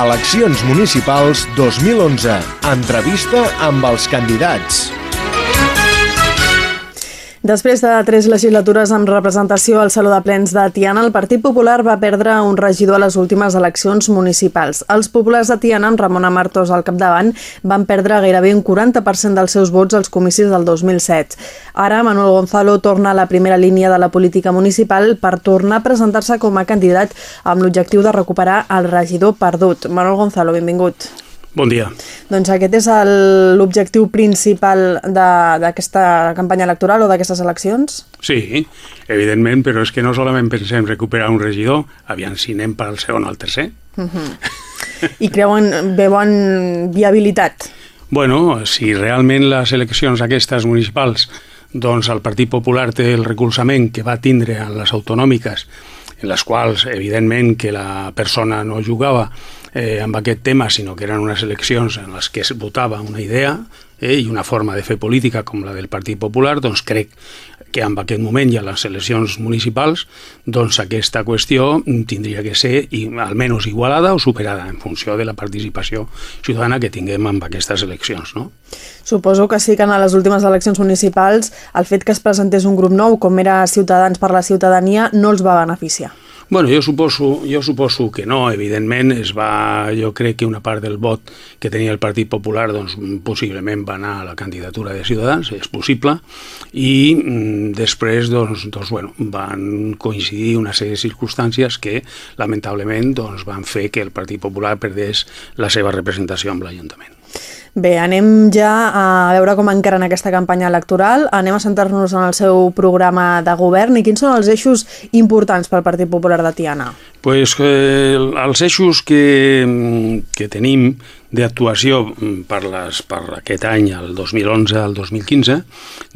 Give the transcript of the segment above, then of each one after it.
Eleccions municipals 2011. Entrevista amb els candidats. Després de tres legislatures amb representació al Saló de Plens de Tiana, el Partit Popular va perdre un regidor a les últimes eleccions municipals. Els populars de Tiana, amb Ramon Amartos al capdavant, van perdre gairebé un 40% dels seus vots als comicis del 2007. Ara, Manuel Gonzalo torna a la primera línia de la política municipal per tornar a presentar-se com a candidat amb l'objectiu de recuperar el regidor perdut. Manuel Gonzalo, benvingut. Bon dia. Doncs aquest és l'objectiu principal d'aquesta campanya electoral o d'aquestes eleccions? Sí, evidentment, però és que no solament pensem recuperar un regidor, aviam si anem per al segon o al tercer. Uh mhm. -huh. I creuen, veuen viabilitat? Bueno, si realment les eleccions aquestes municipals doncs el Partit Popular té el recolzament que va tindre en les autonòmiques, en les quals, evidentment, que la persona no jugava eh, amb aquest tema, sinó que eren unes eleccions en les que es votava una idea eh, i una forma de fer política com la del Partit Popular, doncs crec que en aquest moment i a les eleccions municipals doncs aquesta qüestió tindria que ser i, almenys igualada o superada en funció de la participació ciutadana que tinguem en aquestes eleccions. No? Suposo que sí que en les últimes eleccions municipals el fet que es presentés un grup nou com era Ciutadans per la Ciutadania no els va beneficiar. Bueno, jo suposo, jo suposo que no, evidentment es va, jo crec que una part del vot que tenia el Partit Popular doncs, possiblement va anar a la candidatura de Ciutadans, és possible, i mm, després doncs, doncs, bueno, van coincidir una sèrie de circumstàncies que lamentablement doncs, van fer que el Partit Popular perdés la seva representació amb l'Ajuntament. Bé, anem ja a veure com encara en aquesta campanya electoral. Anem a centrar-nos en el seu programa de govern i quins són els eixos importants pel Partit Popular de Tiana? Pues, eh, els eixos que, que tenim d'actuació per, les, per aquest any, el 2011 al 2015,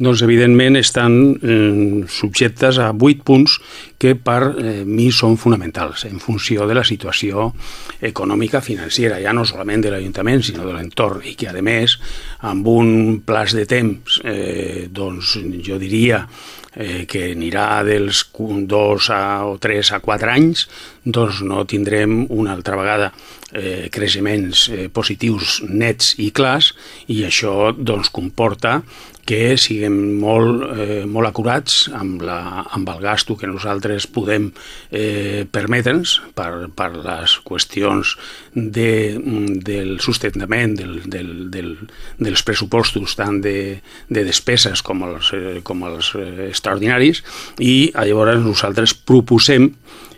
doncs evidentment estan eh, subjectes a vuit punts que per eh, mi són fonamentals en funció de la situació econòmica financera, ja no solament de l'Ajuntament, sinó de l'entorn, i que a més, amb un plaç de temps, eh, doncs jo diria eh, que anirà dels 2 a, o 3 a 4 anys, doncs no tindrem una altra vegada eh, creixements eh, positius nets i clars i això doncs, comporta que siguem molt, eh, molt acurats amb, la, amb el gasto que nosaltres podem eh, permetre'ns per, per les qüestions de, del sustentament del, del, del, dels pressupostos tant de, de despeses com els, eh, com els eh, extraordinaris i llavors nosaltres proposem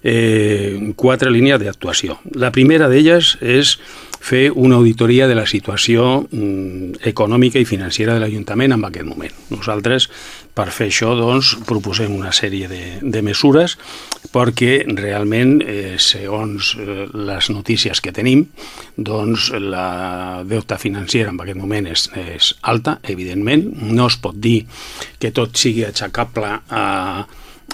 eh, quatre línies d'actuació. La primera d'elles és fer una auditoria de la situació mm, econòmica i financera de l'Ajuntament en aquest moment. Nosaltres, per fer això, doncs, proposem una sèrie de, de mesures perquè realment, eh, segons eh, les notícies que tenim, doncs la deuta financera en aquest moment és, és alta, evidentment. No es pot dir que tot sigui aixecable a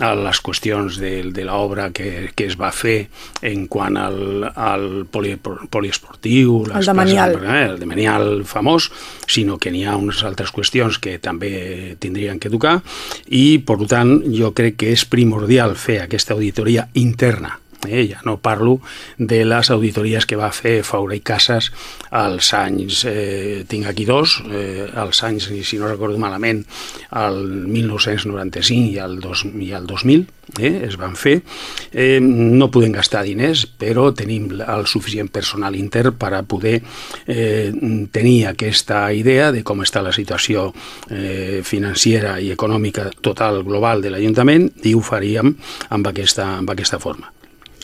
a les qüestions de, de l'obra que, que es va fer en quant al, al poli, poliesportiu, el de Manial. Eh, el de Manial famós, sinó que n'hi ha unes altres qüestions que també tindrien que tocar i, per tant, jo crec que és primordial fer aquesta auditoria interna Eh, ja no parlo de les auditories que va fer Faura i Casas als anys, eh, tinc aquí dos, eh, als anys, si no recordo malament, el 1995 i el, dos, i el 2000, eh, es van fer. Eh, no podem gastar diners, però tenim el suficient personal intern per a poder eh, tenir aquesta idea de com està la situació eh, financera i econòmica total global de l'Ajuntament i ho faríem amb aquesta, amb aquesta forma.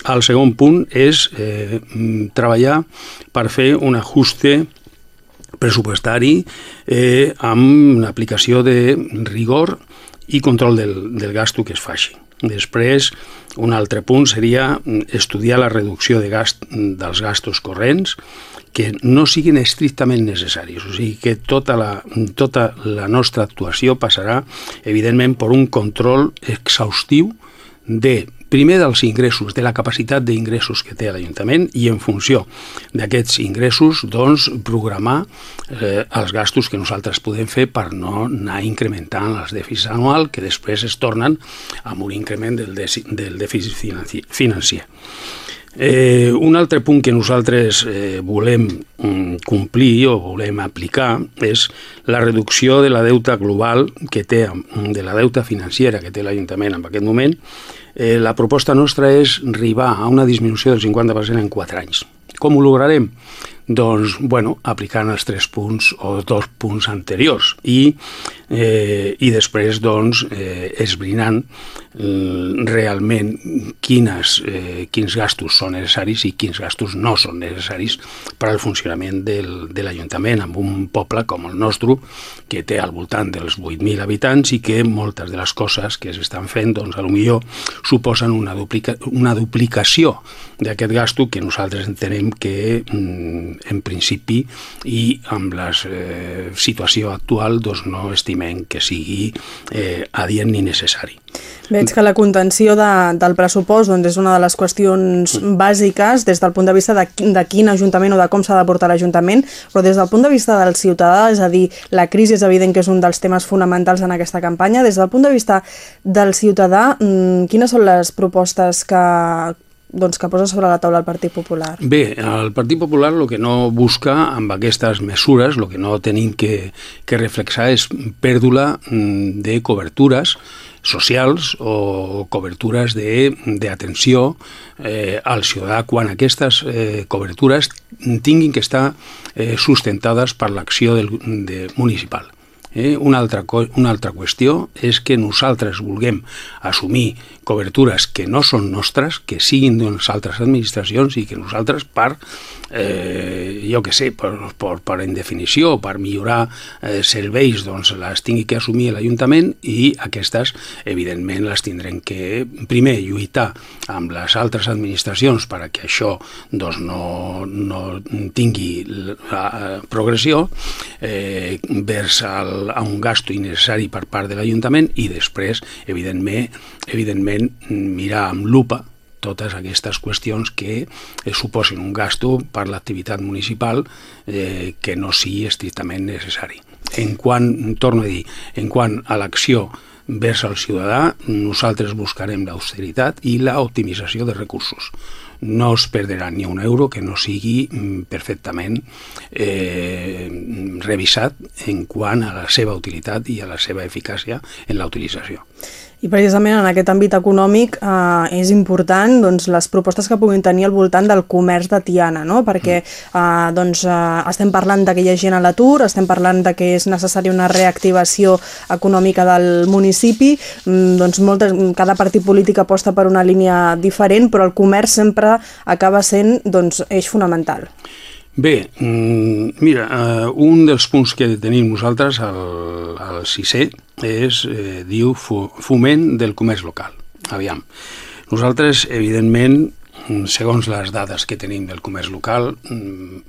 El segon punt és eh, treballar per fer un ajuste pressupostari eh, amb una aplicació de rigor i control del, del gasto que es faci. Després, un altre punt seria estudiar la reducció de gast, dels gastos corrents que no siguin estrictament necessaris. O sigui que tota la, tota la nostra actuació passarà, evidentment, per un control exhaustiu de primer dels ingressos, de la capacitat d'ingressos que té l'Ajuntament i en funció d'aquests ingressos doncs programar eh, els gastos que nosaltres podem fer per no anar incrementant els dèficits anual que després es tornen amb un increment del, del dèficit financer. Eh, un altre punt que nosaltres eh, volem mm, complir o volem aplicar és la reducció de la deuta global que té, mm, de la deuta financera que té l'Ajuntament en aquest moment. Eh, la proposta nostra és arribar a una disminució del 50% en 4 anys. Com ho lograrem? Doncs, bueno, aplicant els tres punts o dos punts anteriors. I, eh, i després, doncs, eh, esbrinant eh, realment quines, eh, quins gastos són necessaris i quins gastos no són necessaris per al funcionament del, de l'Ajuntament en un poble com el nostre, que té al voltant dels 8.000 habitants i que moltes de les coses que s'estan fent, doncs, a lo millor suposen una, duplica, una duplicació d'aquest gasto que nosaltres entenem que mm, en principi i amb la eh, situació actual doncs no estimem que sigui eh, adient ni necessari. Veig que la contenció de, del pressupost doncs, és una de les qüestions bàsiques des del punt de vista de, de quin ajuntament o de com s'ha de portar l'Ajuntament, però des del punt de vista del ciutadà, és a dir, la crisi és evident que és un dels temes fonamentals en aquesta campanya, des del punt de vista del ciutadà, mm, quines són les propostes que, doncs, que posa sobre la taula el Partit Popular? Bé, el Partit Popular el que no busca amb aquestes mesures, el que no tenim que, que reflexar és pèrdula mm, de cobertures socials o cobertures d'atenció eh, al ciutadà quan aquestes eh, cobertures tinguin que estar eh, sustentades per l'acció de, municipal. Eh? Una, altra, una altra qüestió és que nosaltres vulguem assumir cobertures que no són nostres, que siguin d'unes altres administracions i que nosaltres per, eh, jo que sé, per, per, per en definició, per millorar eh, serveis, doncs les tingui que assumir l'Ajuntament i aquestes, evidentment, les tindrem que, primer, lluitar amb les altres administracions per que això doncs, no, no tingui la progressió, eh, vers el a un gasto innecessari per part de l'Ajuntament i després, evidentment, evidentment mirar amb lupa totes aquestes qüestions que eh, suposin un gasto per l'activitat municipal eh, que no sigui estrictament necessari. En quant, torno a dir, en quant a l'acció vers el ciutadà, nosaltres buscarem l'austeritat i l'optimització de recursos no es perdrà ni un euro que no sigui mm, perfectament eh, revisat en quant a la seva utilitat i a la seva eficàcia en la utilització. I precisament en aquest àmbit econòmic eh, és important doncs, les propostes que puguin tenir al voltant del comerç de Tiana, no? perquè eh, doncs, eh, estem parlant de que hi ha gent a l'atur, estem parlant de que és necessària una reactivació econòmica del municipi, mm, doncs moltes, cada partit polític aposta per una línia diferent, però el comerç sempre acaba sent doncs, eix fonamental. Bé, mm, mira, uh, un dels punts que tenim nosaltres al, al CICE és, eh, diu, foment del comerç local. Aviam, nosaltres, evidentment, segons les dades que tenim del comerç local, mm,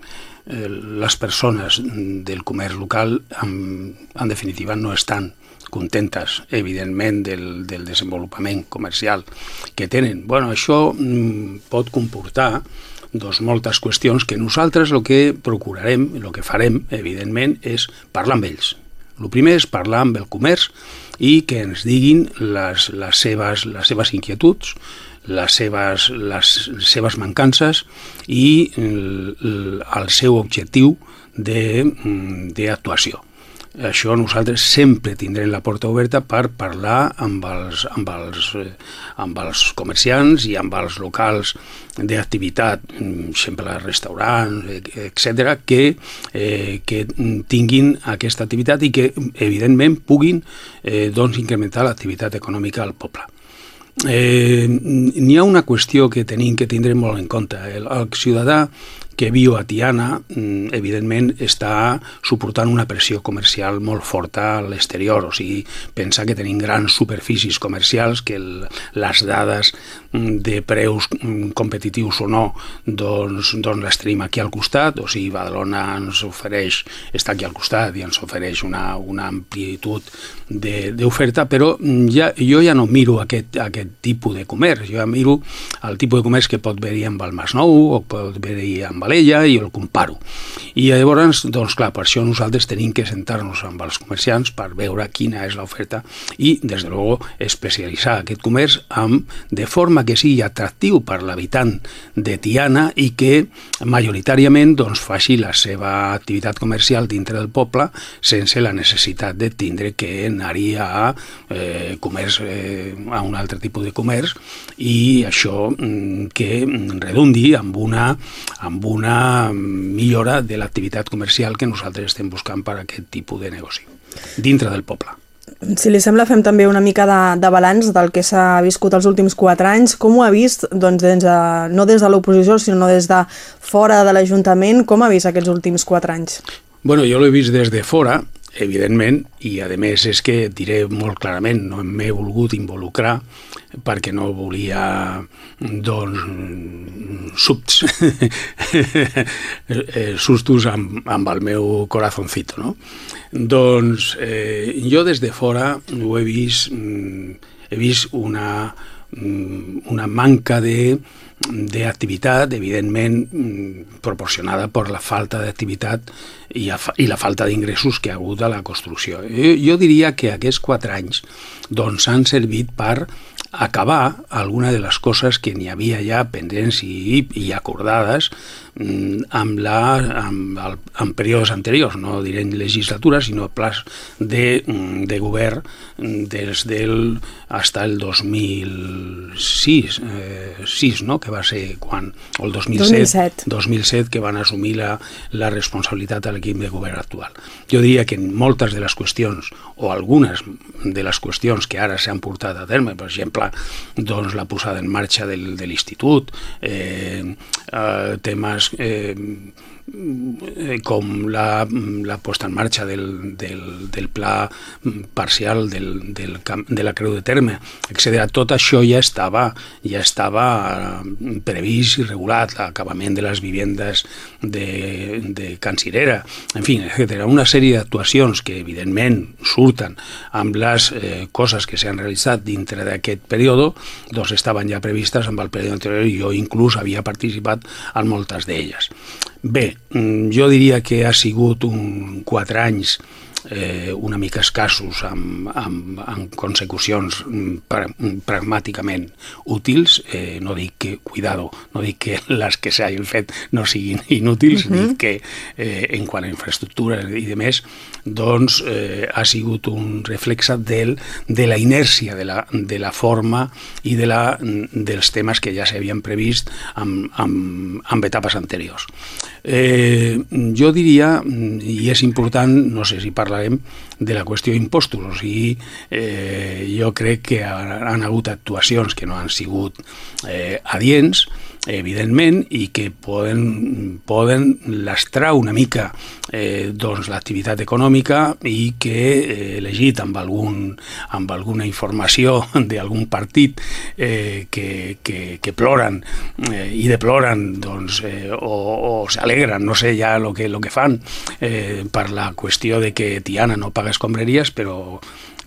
eh, les persones del comerç local, en, en definitiva, no estan contentes, evidentment, del, del desenvolupament comercial que tenen. Bueno, això mm, pot comportar doncs, moltes qüestions que nosaltres el que procurarem, el que farem, evidentment, és parlar amb ells. El primer és parlar amb el comerç i que ens diguin les, les, seves, les seves inquietuds, les seves, les seves mancances i el, el seu objectiu mm, d'actuació. Això nosaltres sempre tindrem la porta oberta per parlar amb els, amb els, eh, amb els comerciants i amb els locals d'activitat, mm, sempre restaurants, etc que, eh, que tinguin aquesta activitat i que, evidentment, puguin eh, doncs, incrementar l'activitat econòmica al poble. Eh, N'hi ha una qüestió que tenim que tindre molt en compte. El, el ciutadà que viu a Tiana, mm, evidentment, està suportant una pressió comercial molt forta a l'exterior, o sigui, pensa que tenim grans superfícies comercials, que el, les dades mm, de preus mm, competitius o no, doncs, doncs les tenim aquí al costat, o sigui, Badalona ens ofereix, està aquí al costat i ens ofereix una, una amplitud d'oferta, però ja, jo ja no miro aquest, aquest tipus de comerç, jo ja miro el tipus de comerç que pot haver-hi amb el Masnou o pot haver-hi amb l'Ella i el comparo. I llavors, doncs clar, per això nosaltres tenim que sentar-nos amb els comerciants per veure quina és l'oferta i, des de luego, especialitzar aquest comerç amb, de forma que sigui atractiu per l'habitant de Tiana i que majoritàriament doncs, faci la seva activitat comercial dintre del poble sense la necessitat de tindre que anar-hi a eh, comerç, eh, a un altre tipus de comerç i això mm, que redundi amb una, amb una millora de l'activitat comercial que nosaltres estem buscant per a aquest tipus de negoci, dintre del poble. Si li sembla, fem també una mica de, de balanç del que s'ha viscut els últims quatre anys. Com ho ha vist, doncs, des de, no des de l'oposició, sinó des de fora de l'Ajuntament, com ha vist aquests últims quatre anys? Bueno, jo l'he vist des de fora, evidentment, i a més és que diré molt clarament, no m'he volgut involucrar perquè no volia doncs subts eh, sustos amb, amb el meu corazoncito no? doncs eh, jo des de fora ho he vist mm, he vist una, una manca de d'activitat, evidentment mm, proporcionada per la falta d'activitat i, i la falta d'ingressos que ha hagut a la construcció. Jo, jo diria que aquests quatre anys doncs, han servit per acabar alguna de les coses que n'hi havia ja pendents i, i acordades mm, amb, la, amb, el, amb períodes anteriors, no diré legislatura, sinó plans de, mm, de govern des del hasta el 2006, eh, 6, no? que va ser quan, o el 2007, 2007, 2007 que van assumir la, la responsabilitat a l'equip de govern actual. Jo diria que en moltes de les qüestions, o algunes de les qüestions que ara s'han portat a terme, per exemple, doncs, la posada en marxa del, de l'institut, eh, eh, temes Eh, com la, la posta en marxa del, del, del pla parcial del, del, de la Creu de Terme, etc. Tot això ja estava, ja estava eh, previst i regulat, l'acabament de les vivendes de, de Can Cirera, en fi, etc. Una sèrie d'actuacions que evidentment surten amb les eh, coses que s'han realitzat dintre d'aquest període, doncs estaven ja previstes amb el període anterior i jo inclús havia participat en moltes d'elles. Bé, mm, jo diria que ha sigut un quatre anys eh, una mica escassos amb, amb, amb consecucions mm, pra, mm, pragmàticament útils, eh, no dic que, cuidado, no dic que les que s'hagin fet no siguin inútils, uh -huh. dic que eh, en quant a infraestructura i de més, doncs eh, ha sigut un reflexe del, de la inèrcia de la, de la forma i de la, dels temes que ja s'havien previst amb, amb, amb etapes anteriors. Eh, jo diria, i és important, no sé si parlarem de la qüestió d'impostos, o sigui, eh, jo crec que han hagut actuacions que no han sigut eh, adients, evidentment, i que poden, poden lastrar una mica eh, doncs, l'activitat econòmica i que eh, elegit amb, algun, amb alguna informació d'algun partit eh, que, que, que ploren eh, i deploren doncs, eh, o, o s'alegren, no sé ja el que, lo que fan eh, per la qüestió de que Tiana no paga escombraries, però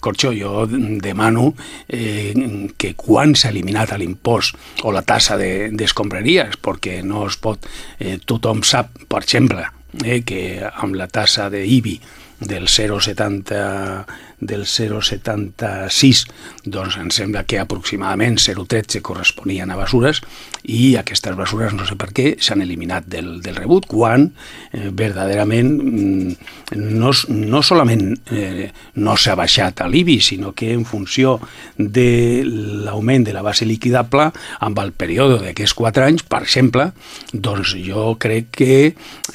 Corxo, jo demano eh, que quan s'ha eliminat l'impost o la tassa d'escombraries, de, perquè no es pot, eh, tothom sap, per exemple, eh, que amb la tassa d'IBI del 0,70 del 0,76 doncs em sembla que aproximadament 0,13 corresponien a basures i aquestes basures no sé per què s'han eliminat del, del rebut quan eh, verdaderament mm, no, no solament eh, no s'ha baixat a l'IBI sinó que en funció de l'augment de la base liquidable amb el període d'aquests 4 anys per exemple doncs jo crec que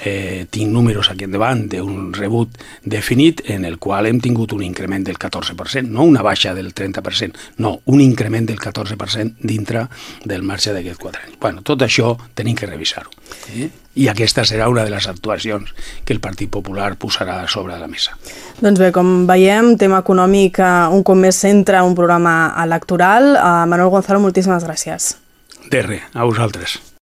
eh, tinc números aquí endavant d'un rebut definit en el qual hem tingut un increment del 14%, no una baixa del 30%, no, un increment del 14% dintre del marge d'aquests 4 anys. Bueno, tot això tenim que revisar-ho. Eh? I aquesta serà una de les actuacions que el Partit Popular posarà sobre la mesa. Doncs bé, com veiem, tema econòmic eh, un cop més centra un programa electoral. Uh, Manuel Gonzalo, moltíssimes gràcies. De res, a vosaltres.